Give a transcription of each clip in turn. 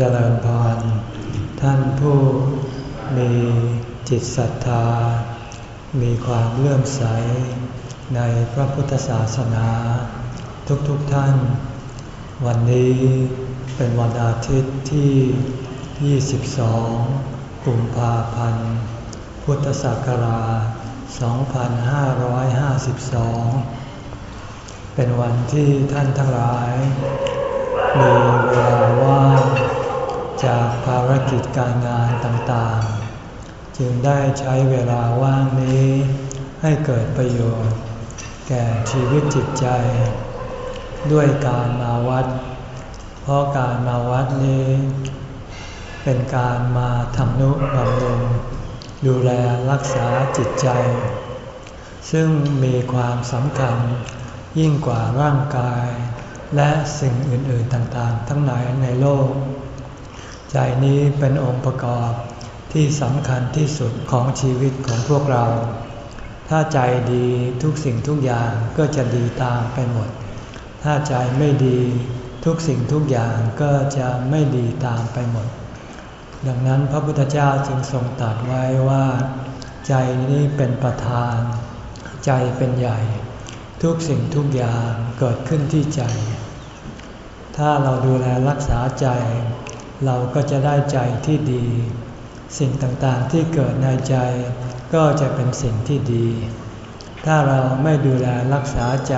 เจริญพร ท่านผู้มีจิตศรัทธา มีความเลื่อมใส ในพระพุทธศาสนา ทุกๆทท่าน วันนี้เป็นวันอาทิตย์ที่ 22 กุมภาพันธ์ พุทธศักราช 2552 เป็นวันที่ท่านทั้งหลาย มีเวลาว่าง จากภารกิจการงานต่างๆ จึงได้ใช้เวลาว่างนี้ ให้เกิดประโยชน์ แก่ชีวิตจิตใจ ด้วยการมาวัด เพราะการมาวัดนี้ เป็นการมาทำนุบำรุงดูแลรักษาจิตใจ ซึ่งมีความสำคัญยิ่งกว่าร่างกาย และสิ่งอื่นๆต่างๆ ทั้งหลายในโลก ใจนี้เป็นองค์ประกอบที่สำคัญที่สุดของชีวิตของพวกเรา ถ้าใจดีทุกสิ่งทุกอย่างก็จะดีตามไปหมด ถ้าใจไม่ดีทุกสิ่งทุกอย่างก็จะไม่ดีตามไปหมด ดังนั้นพระพุทธเจ้าจึงทรงตรัสไว้ว่า ใจนี้เป็นประธาน ใจเป็นใหญ่ ทุกสิ่งทุกอย่างเกิดขึ้นที่ใจ ถ้าเราดูแลรักษาใจ เราก็จะได้ใจที่ดี สิ่งต่างๆที่เกิดในใจ ก็จะเป็นสิ่งที่ดี ถ้าเราไม่ดูแลรักษาใจ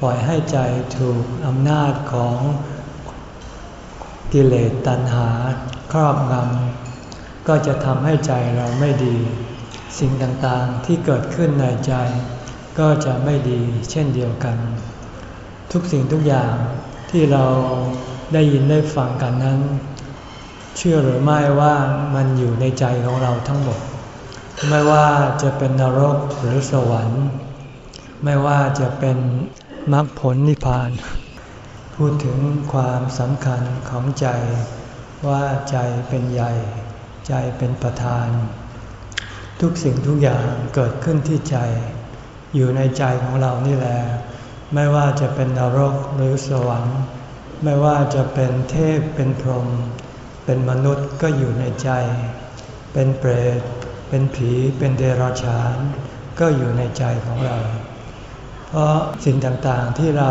ปล่อยให้ใจถูกอำนาจของกิเลสตัณหาครอบงำก็จะทำให้ใจเราไม่ดี สิ่งต่างๆที่เกิดขึ้นในใจ ก็จะไม่ดีเช่นเดียวกัน ทุกสิ่งทุกอย่างที่เรา ได้ยินได้ฟังกันนั้น เชื่อหรือไม่ว่ามันอยู่ในใจของเราทั้งหมด ไม่ว่าจะเป็นนรกหรือสวรรค์ ไม่ว่าจะเป็นมรรคผลนิพพาน พูดถึงความสำคัญของใจว่าใจเป็นใหญ่ ใจเป็นประธาน ทุกสิ่งทุกอย่างเกิดขึ้นที่ใจ อยู่ในใจของเรานี่แหละไม่ว่าจะเป็นนรกหรือสวรรค์ ไม่ว่าจะเป็นเทพเป็นพรหมเป็นมนุษย์ก็อยู่ในใจ เป็นเปรต เป็นผีเป็นเดรัจฉาน ก็อยู่ในใจของเรา เพราะสิ่งต่างๆที่เรา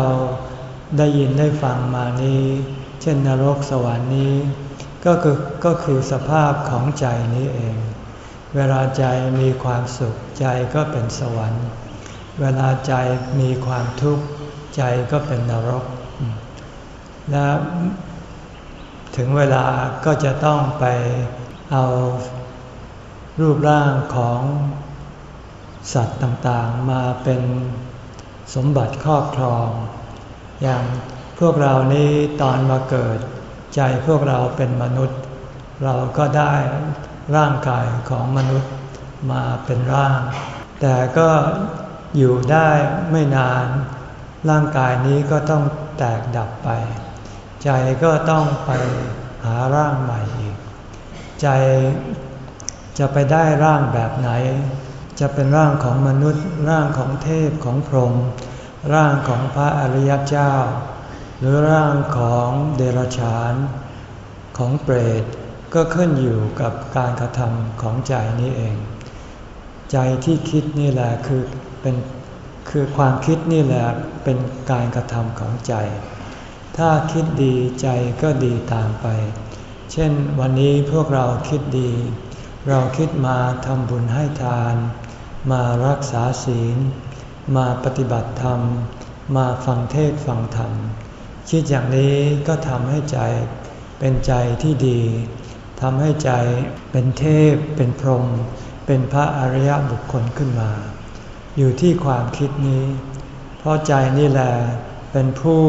ได้ยินได้ฟังมานี้ เช่นนรกสวรรค์นี้ ก็คือก็คือสภาพของใจนี้เอง เวลาใจมีความสุขใจก็เป็นสวรรค์ เวลาใจมีความทุกข์ใจก็เป็นนรก และถึงเวลาก็จะต้องไปเอารูปร่างของสัตว์ต่างๆ มาเป็นสมบัติครอบครอง อย่างพวกเรานี้ตอนมาเกิด ใจพวกเราเป็นมนุษย์ เราก็ได้ร่างกายของมนุษย์มาเป็นร่าง แต่ก็อยู่ได้ไม่นาน ร่างกายนี้ก็ต้องแตกดับไป ใจก็ต้องไปหาร่างใหม่อีก ใจจะไปได้ร่างแบบไหน จะเป็นร่างของมนุษย์ ร่างของเทพของพรหมร่างของพระอริยเจ้า หรือร่างของเดรัจฉานของเปรตก็ขึ้นอยู่กับการกระทำของใจนี้เอง ใจที่คิดนี่แหละคือเป็นคือความคิดนี่แหละเป็นการกระทำของใจ ถ้าคิดดีใจก็ดีตามไป เช่นวันนี้พวกเราคิดดี เราคิดมาทำบุญให้ทาน มารักษาศีล มาปฏิบัติธรรม มาฟังเทศฟังธรรม คิดอย่างนี้ก็ทำให้ใจเป็นใจที่ดีทำให้ใจเป็นเทพ เป็นพรหมเป็นพระอริยบุคคลขึ้นมา อยู่ที่ความคิดนี้ เพราะใจนี่แหละเป็นผู้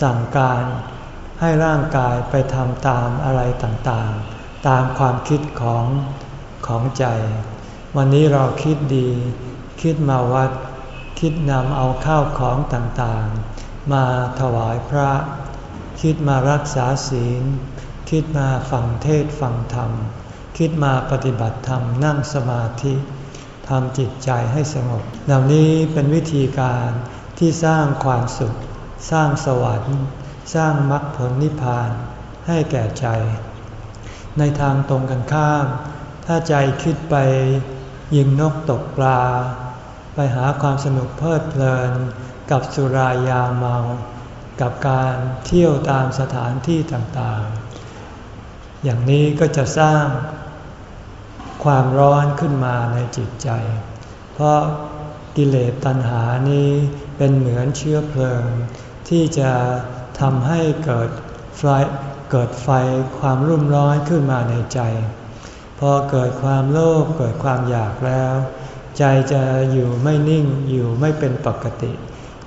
สั่งการให้ร่างกายไปทำตามอะไรต่างๆ ตามความคิดของของใจ วันนี้เราคิดดี คิดมาวัด คิดนำเอาข้าวของต่างๆ มาถวายพระ คิดมารักษาศีล คิดมาฟังเทศฟังธรรม คิดมาปฏิบัติธรรมนั่งสมาธิทำจิตใจให้สงบเหล่านี้เป็นวิธีการที่สร้างความสุข สร้างสวรรค์ สร้างมรรคผลนิพพานให้แก่ใจ ในทางตรงกันข้าม ถ้าใจคิดไปยิงนกตกปลา ไปหาความสนุกเพลิดเพลิน กับสุรายาเมา กับการเที่ยวตามสถานที่ต่างๆ อย่างนี้ก็จะสร้างความร้อนขึ้นมาในจิตใจ เพราะกิเลสตัณหานี้เป็นเหมือนเชื้อเพลิง ที่จะทำให้เกิดไฟเกิดไฟความรุ่มร้อนขึ้นมาในใจ พอเกิดความโลภเกิดความอยากแล้ว ใจจะอยู่ไม่นิ่งอยู่ไม่เป็นปกติ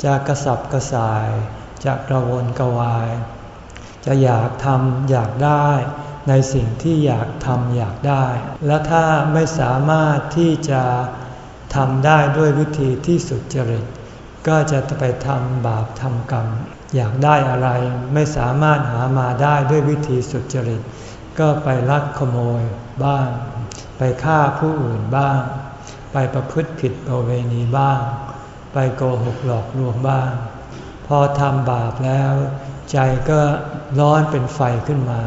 จะกระสับกระส่าย จะกระวนกระวาย จะอยากทำอยากได้ในสิ่งที่อยากทำอยากได้ และถ้าไม่สามารถที่จะทำได้ด้วยวิธีที่สุดจริต ก็จะไปทำบาปทำกรรม อยากได้อะไรไม่สามารถหามาได้ด้วยวิธีสุจริต ก็ไปลักขโมยบ้าง ไปฆ่าผู้อื่นบ้าง ไปประพฤติผิดประเวณีบ้าง ไปโกหกหลอกลวงบ้าง พอทำบาปแล้ว ใจก็ร้อนเป็นไฟขึ้นมา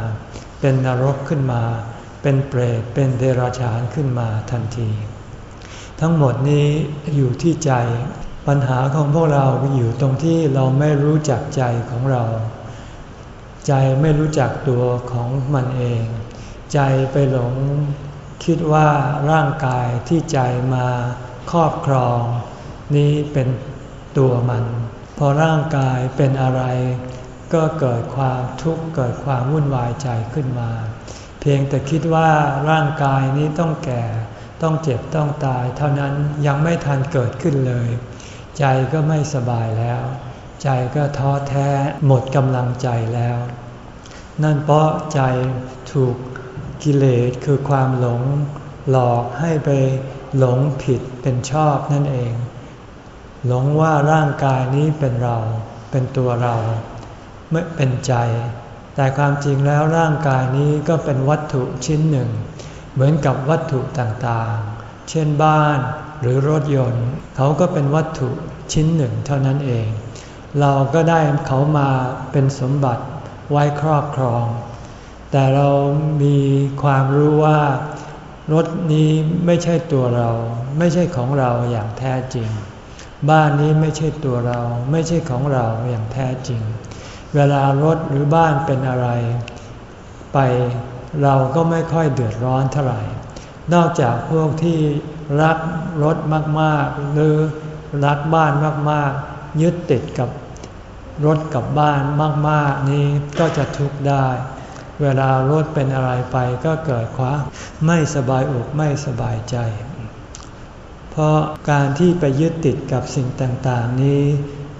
เป็นนรกขึ้นมา เป็นเปรตเป็นเดรัจฉานขึ้นมาทันที ทั้งหมดนี้อยู่ที่ใจ ปัญหาของพวกเราอยู่ตรงที่เราไม่รู้จักใจของเรา ใจไม่รู้จักตัวของมันเอง ใจไปหลงคิดว่าร่างกายที่ใจมาครอบครอง นี้เป็นตัวมัน พอร่างกายเป็นอะไร ก็เกิดความทุกข์เกิดความวุ่นวายใจขึ้นมา เพียงแต่คิดว่าร่างกายนี้ต้องแก่ต้องเจ็บต้องตายเท่านั้นยังไม่ทันเกิดขึ้นเลย ใจก็ไม่สบายแล้ว ใจก็ท้อแท้หมดกำลังใจแล้ว นั่นเพราะใจถูกกิเลสคือความหลงหลอกให้ไปหลงผิดเป็นชอบนั่นเอง หลงว่าร่างกายนี้เป็นเราเป็นตัวเราไม่เป็นใจ แต่ความจริงแล้วร่างกายนี้ก็เป็นวัตถุชิ้นหนึ่ง เหมือนกับวัตถุต่างๆ เช่นบ้าน หรือรถยนต์ เขาก็เป็นวัตถุชิ้นหนึ่งเท่านั้นเอง เราก็ได้เขามาเป็นสมบัติไว้ครอบครอง แต่เรามีความรู้ว่ารถนี้ไม่ใช่ตัวเรา ไม่ใช่ของเราอย่างแท้จริง บ้านนี้ไม่ใช่ตัวเรา ไม่ใช่ของเราอย่างแท้จริง เวลารถหรือบ้านเป็นอะไร ไปเราก็ไม่ค่อยเดือดร้อนเท่าไหร่ นอกจากพวกที่ รักรถมากๆ หรือรักบ้านมากๆ ยึดติดกับรถกับบ้านมากๆ นี้ก็จะทุกข์ได้ เวลารถเป็นอะไรไปก็เกิดความไม่สบายอกไม่สบายใจ เพราะการที่ไปยึดติดกับสิ่งต่างๆ นี้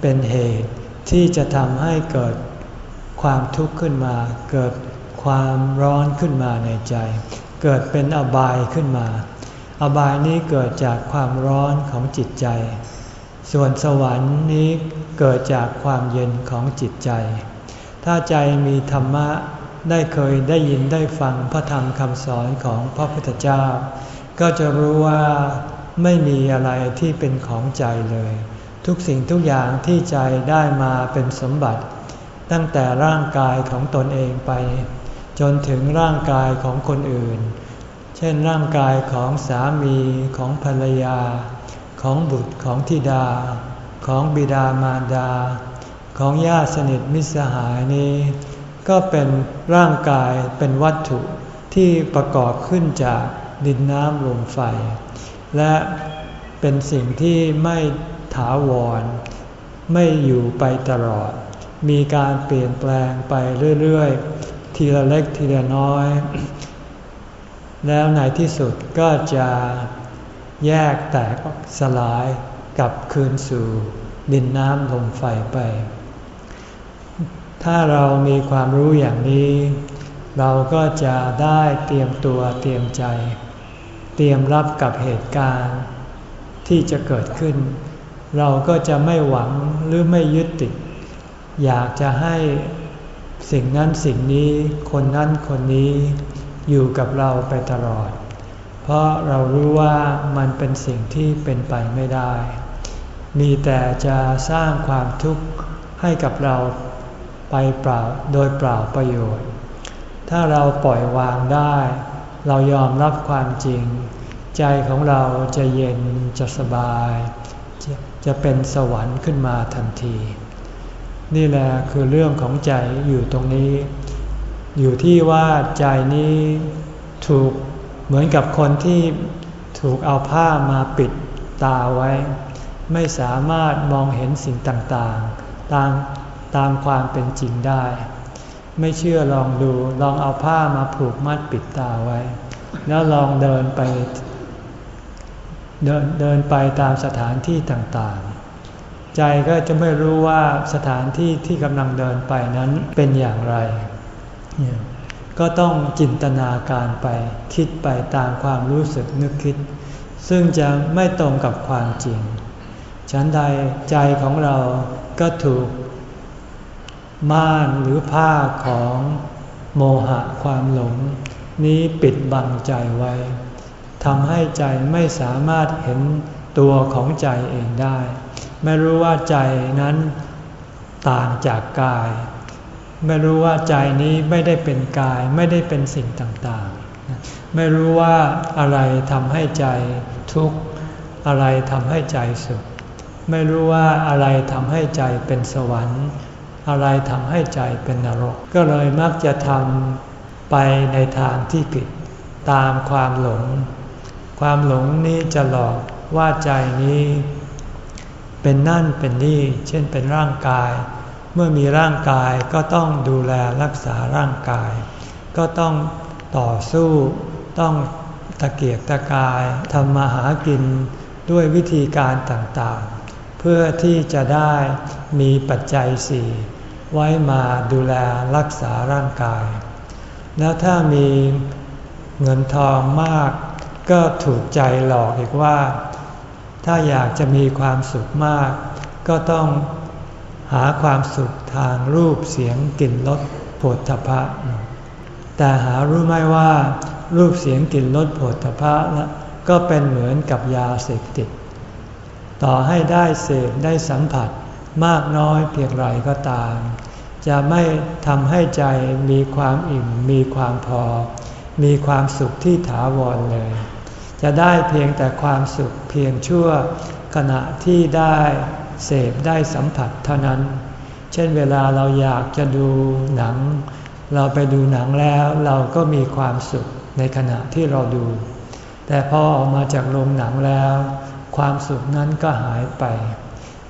เป็นเหตุที่จะทำให้เกิดความทุกข์ขึ้นมา เกิดความร้อนขึ้นมาในใจ เกิดเป็นอบายขึ้นมา อบายนี้เกิดจากความร้อนของจิตใจ ส่วนสวรรค์นี้เกิดจากความเย็นของจิตใจ ถ้าใจมีธรรมะได้เคยได้ยินได้ฟังพระธรรมคำสอนของพระพุทธเจ้า ก็จะรู้ว่าไม่มีอะไรที่เป็นของใจเลย ทุกสิ่งทุกอย่างที่ใจได้มาเป็นสมบัติ ตั้งแต่ร่างกายของตนเองไป จนถึงร่างกายของคนอื่น เช่นร่างกายของสามีของภรรยา ของบุตรของธิดา ของบิดามารดา ของญาติสนิทมิตรสหายนี้ ก็เป็นร่างกายเป็นวัตถุที่ประกอบขึ้นจากดินน้ำลมไฟ และเป็นสิ่งที่ไม่ถาวร ไม่อยู่ไปตลอด มีการเปลี่ยนแปลงไปเรื่อย ๆ ทีละเล็กทีละน้อย แล้วในที่สุดก็จะแยกแตกสลายกับคืนสู่ดินน้ำลมไฟไป ถ้าเรามีความรู้อย่างนี้ เราก็จะได้เตรียมตัวเตรียมใจ เตรียมรับกับเหตุการณ์ ที่จะเกิดขึ้น เราก็จะไม่หวังหรือไม่ยึดติด อยากจะให้สิ่งนั้นสิ่งนี้คนนั้นคนนี้ อยู่กับเราไปตลอด เพราะเรารู้ว่ามันเป็นสิ่งที่เป็นไปไม่ได้ มีแต่จะสร้างความทุกข์ให้กับเราไปเปล่าโดยเปล่าประโยชน์ ถ้าเราปล่อยวางได้ เรายอมรับความจริง ใจของเราจะเย็นจะสบาย จะจะเป็นสวรรค์ขึ้นมาทันที นี่แหละคือเรื่องของใจอยู่ตรงนี้ อยู่ที่ว่าใจนี้ถูกเหมือนกับคนที่ถูกเอาผ้ามาปิดตาไว้ ไม่สามารถมองเห็นสิ่งต่างๆ ตามตามความเป็นจริงได้ ไม่เชื่อลองดูลองเอาผ้ามาผูกมัดปิดตาไว้ แล้วลองเดินไป เดินเดินไปตามสถานที่ต่างๆ ใจก็จะไม่รู้ว่าสถานที่ที่กำลังเดินไปนั้นเป็นอย่างไร ก็ต้องจินตนาการไปคิดไปตามความรู้สึกนึกคิด ซึ่งจะไม่ตรงกับความจริง ฉันใดใจของเราก็ถูก ม่านหรือผ้าของโมหะความหลง นี้ปิดบังใจไว้ทำให้ใจไม่สามารถเห็นตัวของใจเองได้ ไม่รู้ว่าใจนั้นต่างจากกาย ไม่รู้ว่าใจนี้ไม่ได้เป็นกายไม่ได้เป็นสิ่งต่างๆ ไม่รู้ว่าอะไรทำให้ใจทุกข์อะไรทำให้ใจสุข ไม่รู้ว่าอะไรทำให้ใจเป็นสวรรค์ อะไรทำให้ใจเป็นนรก ก็เลยมักจะทำไปในทางที่ผิด ตามความหลง ความหลงนี้จะหลอกว่าใจนี้ เป็นนั่นเป็นนี่ เช่นเป็นร่างกาย เมื่อมีร่างกายก็ต้องดูแลรักษาร่างกาย ก็ต้องต่อสู้ ต้องตะเกียกตะกายทำมาหากินด้วยวิธีการต่างๆ เพื่อที่จะได้มีปัจจัยสี่ไว้มาดูแลรักษาร่างกาย แล้วถ้ามีเงินทองมาก ก็ถูกใจหลอกอีกว่า ถ้าอยากจะมีความสุขมาก ก็ต้อง หาความสุขทางรูปเสียงกลิ่นรสโผลทพะ แต่หารู้ไหมว่า รูปเสียงกลิ่นรสโผลทพะก็เป็นเหมือนกับยาเสพติด ต่อให้ได้เสพได้สัมผัสมากน้อยเพียงไรก็ตาม จะไม่ทำให้ใจมีความอิ่ม มีความพอ มีความสุขที่ถาวรเลย จะได้เพียงแต่ความสุขเพียงชั่วขณะที่ได้ เสพได้สัมผัสเท่านั้น เช่นเวลาเราอยากจะดูหนัง เราไปดูหนังแล้วเราก็มีความสุขในขณะที่เราดู แต่พอออกมาจากโรงหนังแล้ว ความสุขนั้นก็หายไป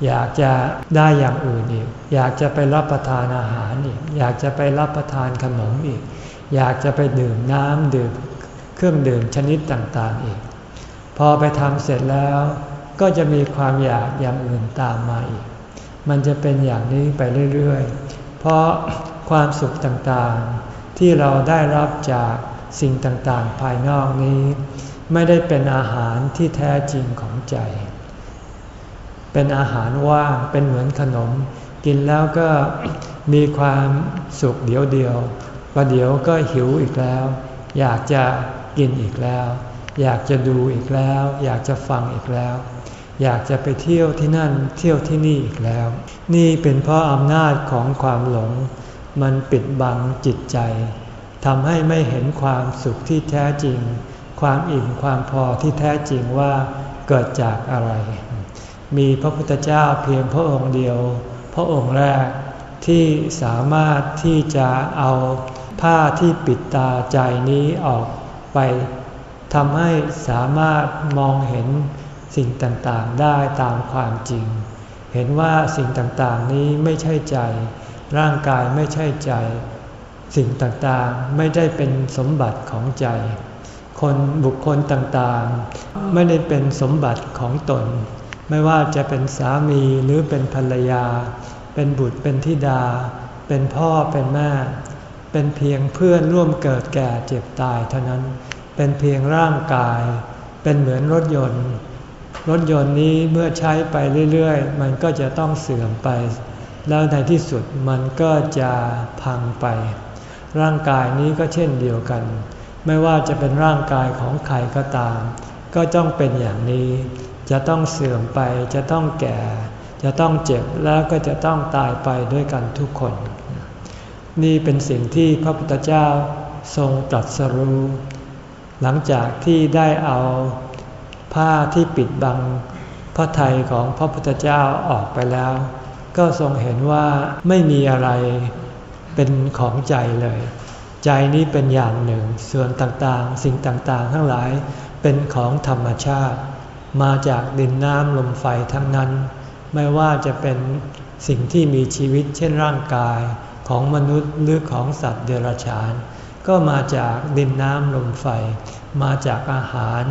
อยากจะได้อย่างอื่นอีก อยากจะไปรับประทานอาหารอีก อยากจะไปรับประทานขนมอีก อยากจะไปดื่มน้ำดื่มเครื่องดื่มชนิดต่างๆอีก พอไปทำเสร็จแล้ว ก็จะมีความอยากอย่างอื่นตามมาอีก มันจะเป็นอย่างนี้ไปเรื่อยๆ เพราะความสุขต่างๆ ที่เราได้รับจากสิ่งต่างๆ ภายนอกนี้ ไม่ได้เป็นอาหารที่แท้จริงของใจ เป็นอาหารว่าง เป็นเหมือนขนม กินแล้วก็มีความสุขเดียวเดียวประเดี๋ยวก็หิวอีกแล้ว อยากจะกินอีกแล้ว อยากจะดูอีกแล้ว อยากจะฟังอีกแล้ว อยากจะไปเที่ยวที่นั่นเที่ยวที่นี่อีกแล้ว นี่เป็นเพราะอำนาจของความหลง มันปิดบังจิตใจทำให้ไม่เห็นความสุขที่แท้จริง ความอิ่มความพอที่แท้จริงว่าเกิดจากอะไร มีพระพุทธเจ้าเพียงพระองค์เดียว พระองค์แรกที่สามารถที่จะเอาผ้าที่ปิดตาใจนี้ออกไปทำให้สามารถมองเห็น สิ่งต่างๆได้ตามความจริง เห็นว่าสิ่งต่างๆนี้ไม่ใช่ใจ ร่างกายไม่ใช่ใจ สิ่งต่างๆไม่ได้เป็นสมบัติของใจ คนบุคคลต่างๆ ไม่ได้เป็นสมบัติของตน ไม่ว่าจะเป็นสามีหรือเป็นภรรยา เป็นบุตรเป็นธิดา เป็นพ่อเป็นแม่ เป็นเพียงเพื่อนร่วมเกิดแก่เจ็บตายเท่านั้น เป็นเพียงร่างกาย เป็นเหมือนรถยนต์ รถยนต์นี้เมื่อใช้ไปเรื่อยๆ มันก็จะต้องเสื่อมไป แล้วในที่สุดมันก็จะพังไป ร่างกายนี้ก็เช่นเดียวกัน ไม่ว่าจะเป็นร่างกายของใครก็ตาม ก็ต้องเป็นอย่างนี้ จะต้องเสื่อมไป จะต้องแก่ จะต้องเจ็บแล้วก็จะต้องตายไปด้วยกันทุกคน นี่เป็นสิ่งที่พระพุทธเจ้าทรงตรัสรู้ หลังจากที่ได้เอา ผ้าที่ปิดบังพระทัยของพระพุทธเจ้าออกไปแล้ว ก็ทรงเห็นว่าไม่มีอะไรเป็นของใจเลย ใจนี้เป็นอย่างหนึ่ง ส่วนต่างๆ สิ่งต่างๆ ทั้งหลายเป็นของธรรมชาติ มาจากดินน้ำลมไฟทั้งนั้น ไม่ว่าจะเป็นสิ่งที่มีชีวิตเช่นร่างกายของมนุษย์หรือของสัตว์เดรัจฉาน ก็มาจากดินน้ำลมไฟ มาจากอาหาร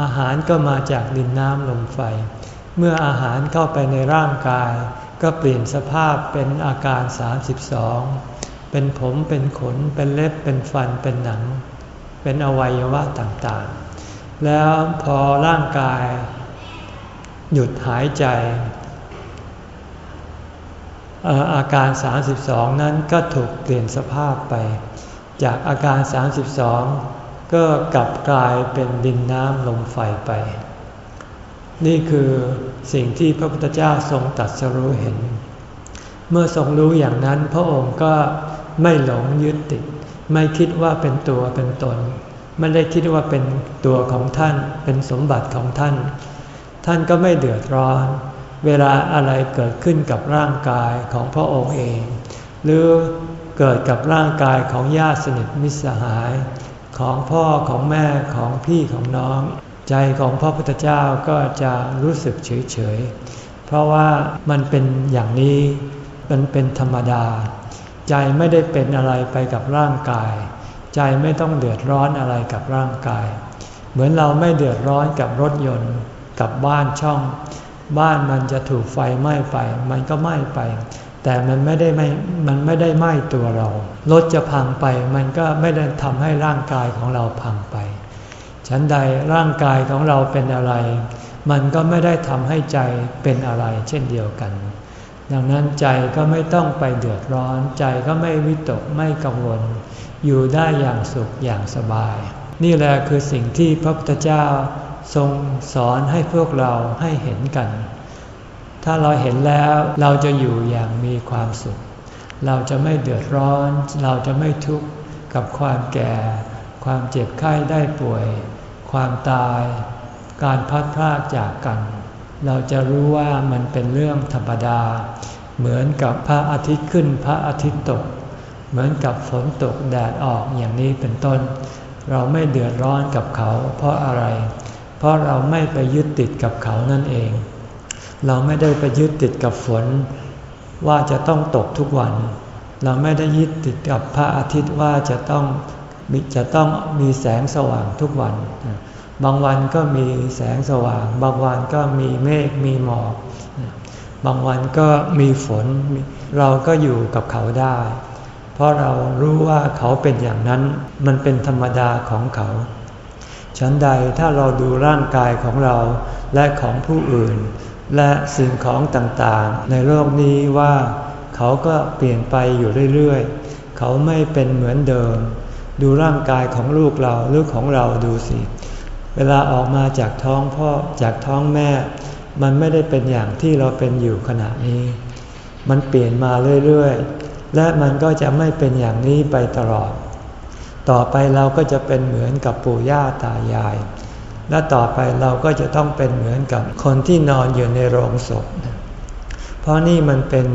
อาหารก็มาจากดินน้ำลมไฟ เมื่ออาหารเข้าไปในร่างกาย ก็เปลี่ยนสภาพเป็นอาการ 32 เป็นผมเป็นขน เป็นเล็บเป็นฟันเป็นหนัง เป็นอวัยวะต่างๆ แล้วพอร่างกาย หยุดหายใจอาการ 32 นั้นก็ถูกเปลี่ยนสภาพไป จากอาการ 32 ก็กลับกลายเป็นดินน้ำลมไฟไป นี่คือสิ่งที่พระพุทธเจ้าทรงตัดสรู้เห็น เมื่อทรงรู้อย่างนั้นพระองค์ก็ไม่หลงยึดติด ไม่คิดว่าเป็นตัวเป็นตน ไม่ได้คิดว่าเป็นตัวของท่าน เป็นสมบัติของท่าน ท่านก็ไม่เดือดร้อน เวลาอะไรเกิดขึ้นกับร่างกายของพระองค์เอง หรือเกิดกับร่างกายของญาติสนิทมิตรสหาย ของพ่อของแม่ของพี่ของน้อง ใจของพระพุทธเจ้าก็จะรู้สึกเฉยเฉยเพราะว่ามันเป็นอย่างนี้มันเป็นธรรมดา ใจไม่ได้เป็นอะไรไปกับร่างกาย ใจไม่ต้องเดือดร้อนอะไรกับร่างกาย เหมือนเราไม่เดือดร้อนกับรถยนต์กับบ้านช่อง บ้านมันจะถูกไฟไหม้ไป มันก็ไหม้ไป แต่มันไม่ได้ไม่มันไม่ได้ไหม้ตัวเรา รถจะพังไป มันก็ไม่ได้ทำให้ร่างกายของเราพังไป ฉันใดร่างกายของเราเป็นอะไร มันก็ไม่ได้ทำให้ใจเป็นอะไรเช่นเดียวกัน ดังนั้นใจก็ไม่ต้องไปเดือดร้อน ใจก็ไม่วิตกไม่กังวล อยู่ได้อย่างสุขอย่างสบาย นี่แหละคือสิ่งที่พระพุทธเจ้าทรงสอนให้พวกเราให้เห็นกัน ถ้าเราเห็นแล้วเราจะอยู่อย่างมีความสุข เราจะไม่เดือดร้อน เราจะไม่ทุกข์กับความแก่ ความเจ็บไข้ได้ป่วย ความตาย การพัดพลากจากกัน เราจะรู้ว่ามันเป็นเรื่องธรรมดา เหมือนกับพระอาทิตย์ขึ้นพระอาทิตย์ตก เหมือนกับฝนตกแดดออกอย่างนี้เป็นต้น เราไม่เดือดร้อนกับเขา เพราะอะไร เพราะเราไม่ไปยึดติดกับเขานั่นเอง เราไม่ได้ไปยึดติดกับฝน ว่าจะต้องตกทุกวัน เราไม่ได้ยึดติดกับพระอาทิตย์ว่าจะต้องจะต้องมีแสงสว่างทุกวัน บางวันก็มีแสงสว่าง บางวันก็มีเมฆมีหมอก บางวันก็มีฝน เราก็อยู่กับเขาได้ เพราะเรารู้ว่าเขาเป็นอย่างนั้น มันเป็นธรรมดาของเขาฉันใดถ้าเราดูร่างกายของเราและของผู้อื่น และสิ่งของต่างๆ ในโลกนี้ว่าเขาก็เปลี่ยนไปอยู่เรื่อยๆ เขาไม่เป็นเหมือนเดิม ดูร่างกายของลูกเราหรือของเราดูสิ เวลาออกมาจากท้องพ่อจากท้องแม่ มันไม่ได้เป็นอย่างที่เราเป็นอยู่ขณะนี้ มันเปลี่ยนมาเรื่อยๆ และมันก็จะไม่เป็นอย่างนี้ไปตลอด ต่อไปเราก็จะเป็นเหมือนกับปู่ย่าตายาย และต่อไปเราก็จะต้องเป็นเหมือนกับคนที่นอนอยู่ในโรงศพ เพราะนี่มันเป็น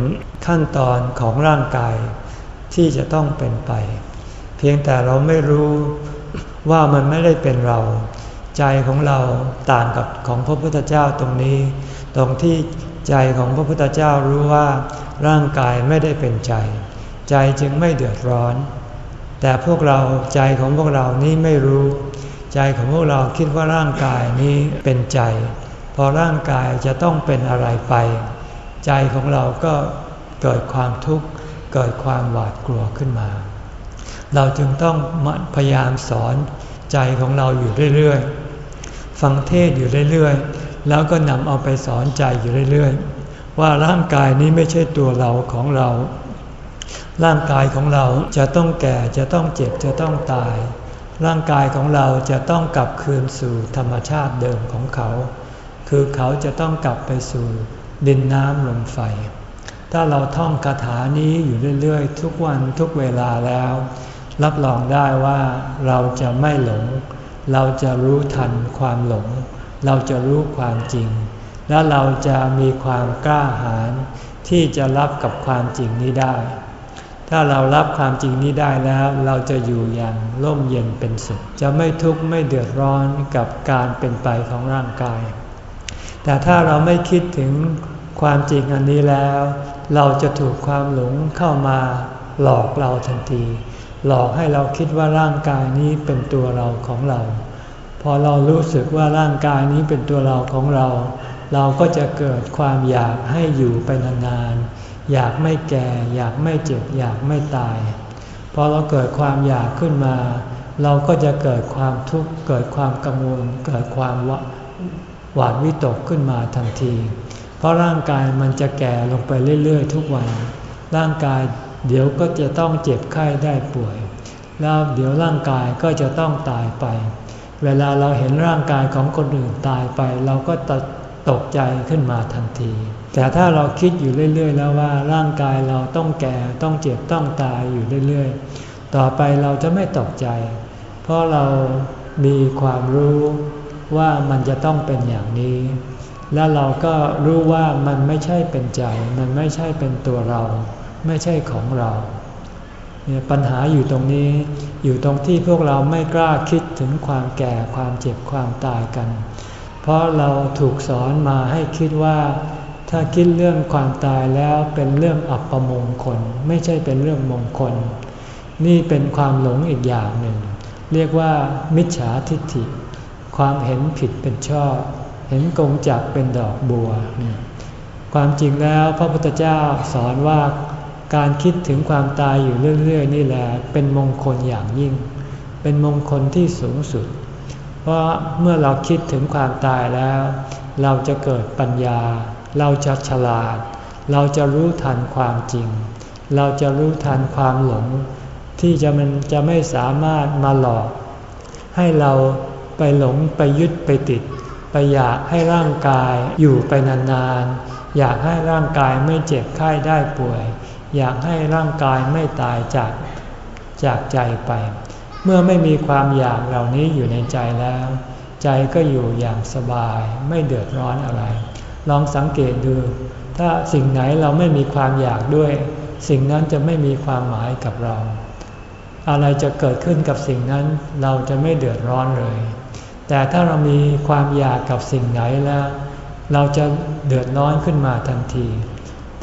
ขั้นตอนของร่างกายที่จะต้องเป็นไป เพียงแต่เราไม่รู้ว่ามันไม่ได้เป็นเรา ใจของเราต่างกับของพระพุทธเจ้าตรงนี้ ตรงที่ใจของพระพุทธเจ้ารู้ว่าร่างกายไม่ได้เป็นใจ ใจจึงไม่เดือดร้อน แต่พวกเราใจของพวกเรานี้ไม่รู้ ใจของพวกเราคิดว่าร่างกายนี้เป็นใจ พอร่างกายจะต้องเป็นอะไรไป ใจของเราก็เกิดความทุกข์ เกิดความหวาดกลัวขึ้นมา เราจึงต้องพยายามสอนใจของเราอยู่เรื่อยๆ ฟังเทศอยู่เรื่อยๆ แล้วก็นำเอาไปสอนใจอยู่เรื่อยๆ ว่าร่างกายนี้ไม่ใช่ตัวเราของเรา ร่างกายของเราจะต้องแก่จะต้องเจ็บจะต้องตาย ร่างกายของเราจะต้องกลับคืนสู่ธรรมชาติเดิมของเขา คือเขาจะต้องกลับไปสู่ดินน้ำลมไฟ ถ้าเราท่องคาถานี้อยู่เรื่อยๆ ทุกวันทุกเวลาแล้ว รับรองได้ว่าเราจะไม่หลง เราจะรู้ทันความหลง เราจะรู้ความจริง และเราจะมีความกล้าหาญที่จะรับกับความจริงนี้ได้ ถ้าเรารับความจริงนี้ได้แล้ว เราจะอยู่อย่างร่มเย็นเป็นสุข จะไม่ทุกข์ไม่เดือดร้อนกับการเป็นไปของร่างกาย แต่ถ้าเราไม่คิดถึงความจริงอันนี้แล้ว เราจะถูกความหลงเข้ามาหลอกเราทันที หลอกให้เราคิดว่าร่างกายนี้เป็นตัวเราของเรา พอเรารู้สึกว่าร่างกายนี้เป็นตัวเราของเรา เราก็จะเกิดความอยากให้อยู่ไปนานๆ อยากไม่แก่ อยากไม่เจ็บ อยากไม่ตาย พอเราเกิดความอยากขึ้นมา เราก็จะเกิดความทุกข์เกิดความกังวล เกิดความหวาดวิตกขึ้นมาทันที เพราะร่างกายมันจะแก่ลงไปเรื่อยๆ ทุกวัน ร่างกายเดี๋ยวก็จะต้องเจ็บไข้ได้ป่วย แล้วเดี๋ยวร่างกายก็จะต้องตายไป เวลาเราเห็นร่างกายของคนอื่นตายไป เราก็ตกใจขึ้นมาทันที แต่ถ้าเราคิดอยู่เรื่อย ๆ แล้วว่าร่างกายเราต้องแก่ต้องเจ็บต้องตายอยู่เรื่อย ๆ ต่อไปเราจะไม่ตกใจ เพราะเรามีความรู้ว่ามันจะต้องเป็นอย่างนี้ และเราก็รู้ว่ามันไม่ใช่เป็นใจ มันไม่ใช่เป็นตัวเรา ไม่ใช่ของเราเนี่ยปัญหาอยู่ตรงนี้อยู่ตรงที่พวกเราไม่กล้าคิดถึงความแก่ความเจ็บความตายกัน เพราะเราถูกสอนมาให้คิดว่า ถ้าคิดเรื่องความตายแล้วเป็นเรื่องอัปมงคล ไม่ใช่เป็นเรื่องมงคล นี่เป็นความหลงอีกอย่างหนึ่ง เรียกว่า มิจฉาทิฏฐิ ความเห็นผิดเป็นชอบ เห็นกงจักเป็นดอกบัว ความจริงแล้วพระพุทธเจ้าสอนว่าการคิดถึงความตายอยู่เรื่อย ๆ นี่แหละเป็นมงคลอย่างยิ่ง เป็นมงคลที่สูงสุด เพราะเมื่อเราคิดถึงความตายแล้ว เราจะเกิดปัญญา เราจะฉลาด เราจะรู้ทันความจริง เราจะรู้ทันความหลง ที่จะมันจะไม่สามารถมาหลอก ให้เราไปหลงไปยึดไปติด ไปอยากให้ร่างกายอยู่ไปนานๆ อยากให้ร่างกายไม่เจ็บไข้ได้ป่วย อยากให้ร่างกายไม่ตายจากจากใจไป เมื่อไม่มีความอยากเหล่านี้อยู่ในใจแล้ว ใจก็อยู่อย่างสบายไม่เดือดร้อนอะไร ลองสังเกตดู ถ้าสิ่งไหนเราไม่มีความอยากด้วย สิ่งนั้นจะไม่มีความหมายกับเรา อะไรจะเกิดขึ้นกับสิ่งนั้นเราจะไม่เดือดร้อนเลย แต่ถ้าเรามีความอยากกับสิ่งไหนแล้ว เราจะเดือดร้อนขึ้นมาทันที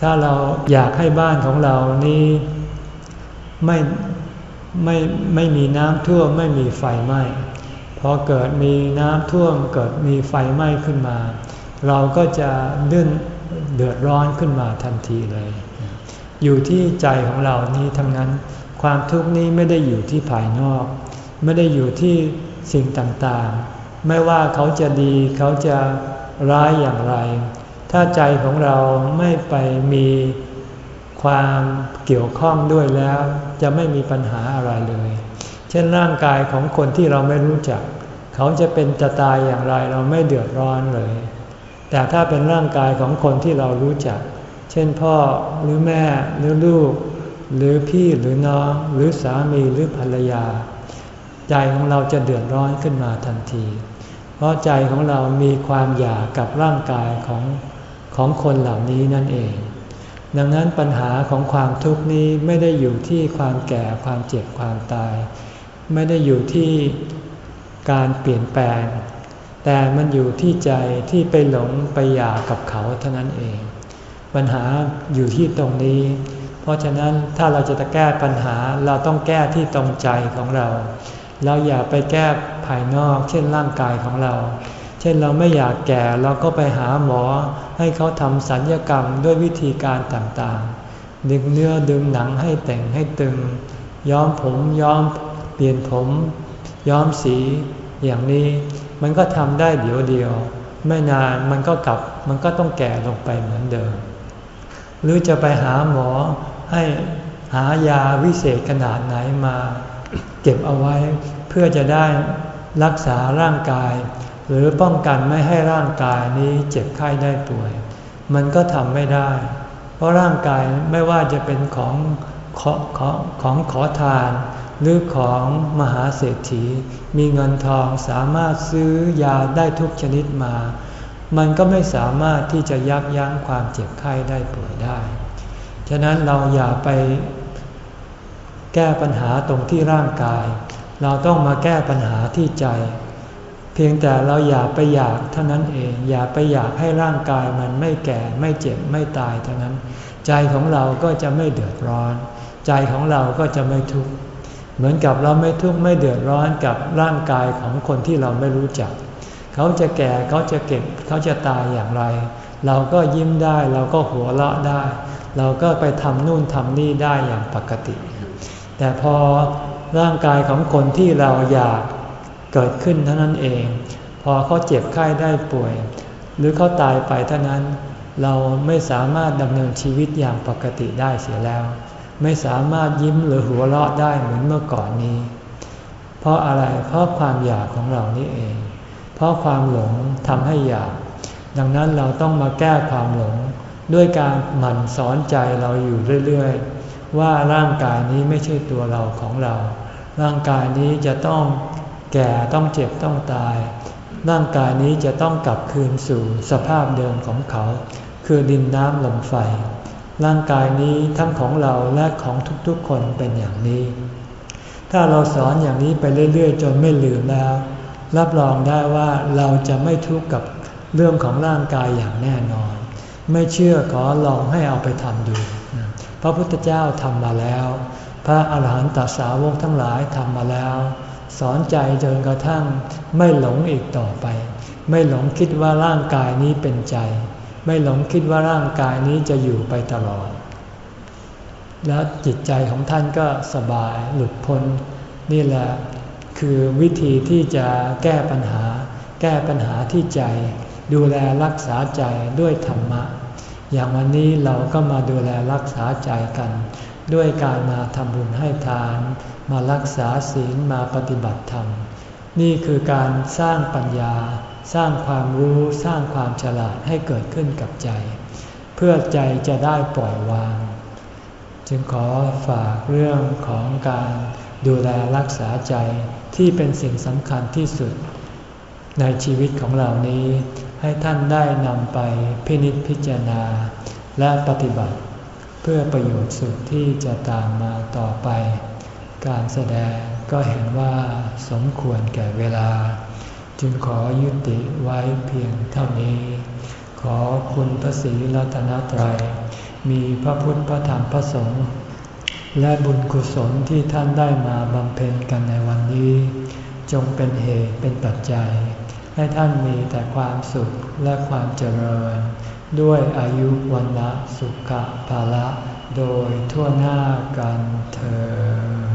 ถ้าเราอยากให้บ้านของเรานี้ไม่ไม่ไม่มีน้ำท่วมไม่มีไฟไหม้พอเกิดมีน้ำท่วมเกิดมีไฟไหม้ขึ้นมา เราก็จะดื้นเดือดร้อนขึ้นมาทันทีเลย อยู่ที่ใจของเรานี้ทั้งนั้น ความทุกข์นี้ไม่ได้อยู่ที่ภายนอก ไม่ได้อยู่ที่สิ่งต่างๆ ไม่ว่าเขาจะดีเขาจะร้ายอย่างไร ถ้าใจของเราไม่ไปมีความเกี่ยวข้องด้วยแล้ว จะไม่มีปัญหาอะไรเลย เช่นร่างกายของคนที่เราไม่รู้จัก เขาจะเป็นจะตายอย่างไรเราไม่เดือดร้อนเลย แต่ถ้าเป็นร่างกายของคนที่เรารู้จัก เช่นพ่อหรือแม่หรือลูก หรือพี่หรือน้องหรือสามีหรือภรรยา ใจของเราจะเดือดร้อนขึ้นมาทันที เพราะใจของเรามีความอยากกับร่างกายของของคนเหล่านี้นั่นเอง ดังนั้นปัญหาของความทุกข์นี้ไม่ได้อยู่ที่ความแก่ความเจ็บความตาย ไม่ได้อยู่ที่การเปลี่ยนแปลง แต่มันอยู่ที่ใจที่ไปหลงไปอยากกับเขาเท่านั้นเอง ปัญหาอยู่ที่ตรงนี้ เพราะฉะนั้นถ้าเราจะแก้ปัญหาเราต้องแก้ที่ตรงใจของเรา เราอย่าไปแก้ภายนอกเช่นร่างกายของเรา เช่นเราไม่อยากแก่เราก็ไปหาหมอ ให้เขาทำสัญญกรรมด้วยวิธีการต่างๆ ดึงเนื้อดึงหนังให้แต่งให้ตึง ย้อมผมย้อมเปลี่ยนผม ย้อมสีอย่างนี้ มันก็ทำได้เดี๋ยวเดียว ไม่นานมันก็กลับ มันก็ต้องแก่ลงไปเหมือนเดิม หรือจะไปหาหมอให้หายาวิเศษขนาดไหนมา เก็บเอาไว้เพื่อจะได้รักษาร่างกาย หรือป้องกันไม่ให้ร่างกายนี้เจ็บไข้ได้ป่วย มันก็ทำไม่ได้ เพราะร่างกายไม่ว่าจะเป็นของของของขอทาน หรือของมหาเศรษฐี มีเงินทองสามารถซื้อยาได้ทุกชนิดมา มันก็ไม่สามารถที่จะยับยั้งความเจ็บไข้ได้ป่วยได้ ฉะนั้นเราอย่าไปแก้ปัญหาตรงที่ร่างกาย เราต้องมาแก้ปัญหาที่ใจ เพียงแต่เราอย่าไปอยากเท่านั้นเอง อย่าไปอยากให้ร่างกายมันไม่แก่ไม่เจ็บไม่ตายเท่านั้น ใจของเราก็จะไม่เดือดร้อน ใจของเราก็จะไม่ทุกข์ เหมือนกับเราไม่ทุกข์ไม่เดือดร้อนกับร่างกายของคนที่เราไม่รู้จัก เขาจะแก่เขาจะเก็บเขาจะตายอย่างไร เราก็ยิ้มได้เราก็หัวเราะได้ เราก็ไปทำนู่นทำนี่ได้อย่างปกติ แต่พอร่างกายของคนที่เราอยากเกิดขึ้นเท่านั้นเอง พอเขาเจ็บไข้ได้ป่วย หรือเขาตายไปเท่านั้น เราไม่สามารถดำเนินชีวิตอย่างปกติได้เสียแล้ว ไม่สามารถยิ้มหรือหัวเราะได้เหมือนเมื่อก่อนนี้ เพราะอะไรเพราะความอยากของเรานี่เอง เพราะความหลงทำให้อยาก ดังนั้นเราต้องมาแก้ความหลง ด้วยการหมั่นสอนใจเราอยู่เรื่อยๆ ว่าร่างกายนี้ไม่ใช่ตัวเราของเรา ร่างกายนี้จะต้องแก่ต้องเจ็บต้องตาย ร่างกายนี้จะต้องกลับคืนสู่สภาพเดิมของเขา คือดินน้ำลมไฟ ร่างกายนี้ทั้งของเราและของทุกๆคนเป็นอย่างนี้ ถ้าเราสอนอย่างนี้ไปเรื่อยๆ จนไม่ลืมแล้ว รับรองได้ว่าเราจะไม่ทุกข์กับเรื่องของร่างกายอย่างแน่นอน ไม่เชื่อขอลองให้เอาไปทำดู พระพุทธเจ้าทำมาแล้ว พระอาหารหันตสาวกทั้งหลายทำมาแล้ว สอนใจจนกระทั่งไม่หลงอีกต่อไป ไม่หลงคิดว่าร่างกายนี้เป็นใจ ไม่หลงคิดว่าร่างกายนี้จะอยู่ไปตลอด แล้วจิตใจของท่านก็สบายหลุดพ้น นี่แหละคือวิธีที่จะแก้ปัญหา แก้ปัญหาที่ใจ ดูแลรักษาใจด้วยธรรมะ อย่างวันนี้เราก็มาดูแลรักษาใจกัน ด้วยการมาทำบุญให้ทาน มารักษาศีลมาปฏิบัติธรรม นี่คือการสร้างปัญญา สร้างความรู้สร้างความฉลาดให้เกิดขึ้นกับใจ เพื่อใจจะได้ปล่อยวาง จึงขอฝากเรื่องของการดูแลรักษาใจที่เป็นสิ่งสำคัญที่สุด ในชีวิตของเรานี้ ให้ท่านได้นำไปพินิจพิจารณา และปฏิบัติ เพื่อประโยชน์สุดที่จะตามมาต่อไป การแสดงก็เห็นว่าสมควรแก่เวลา จึงขอยุติไว้เพียงเท่านี้ ขอคุณพระศรีรัตนตรัย มีพระพุทธพระธรรมพระสงฆ์และบุญกุศลที่ท่านได้มาบำเพ็ญกันในวันนี้ จงเป็นเหตุเป็นปัจจัย ให้ท่านมีแต่ความสุขและความเจริญ ด้วยอายุวันละสุขภาละ โดยทั่วหน้ากันเธอ